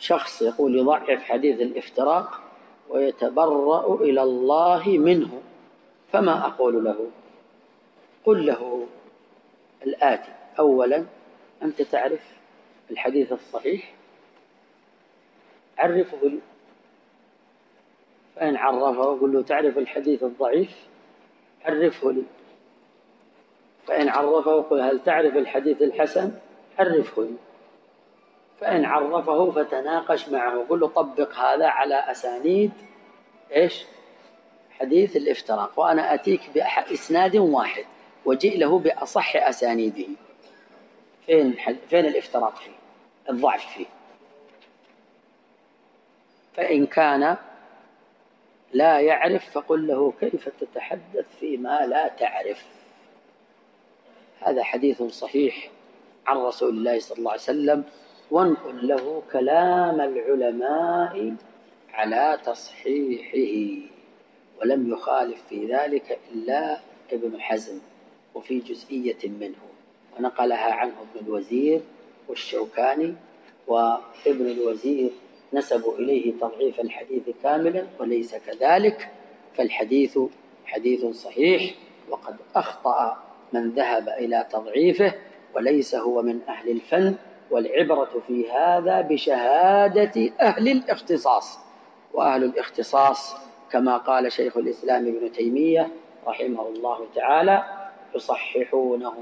شخص يقول يضعف حديث الافتراق ويتبرأ إلى الله منه فما أقول له؟ قل له الآتي أولا أنت تعرف الحديث الصحيح؟ عرفه لي فإن عرفه قل له تعرف الحديث الضعيف؟ عرفه لي. فإن عرفه قل هل تعرف الحديث الحسن؟ عرفه لي. فإن عرفه فتناقش معه قل له طبق هذا على أسانيد إيش؟ حديث الافتراق وأنا أتيك بإسناد واحد وجئ له بأصح أسانيده. فين فين الافتراق فيه؟ الضعف فيه. فإن كان لا يعرف فقل له كيف تتحدث فيما لا تعرف. هذا حديث صحيح عن رسول الله صلى الله عليه وسلم. وانقل له كلام العلماء على تصحيحه ولم يخالف في ذلك إلا ابن حزم وفي جزئية منه ونقلها عنه ابن الوزير والشوكاني وابن الوزير نسبوا إليه تضعيف الحديث كاملا وليس كذلك فالحديث حديث صحيح وقد أخطأ من ذهب إلى تضعيفه وليس هو من أهل الفن. والعبرة في هذا بشهادة أهل الاختصاص. وأهل الاختصاص كما قال شيخ الإسلام ابن تيمية رحمه الله تعالى يصححونه.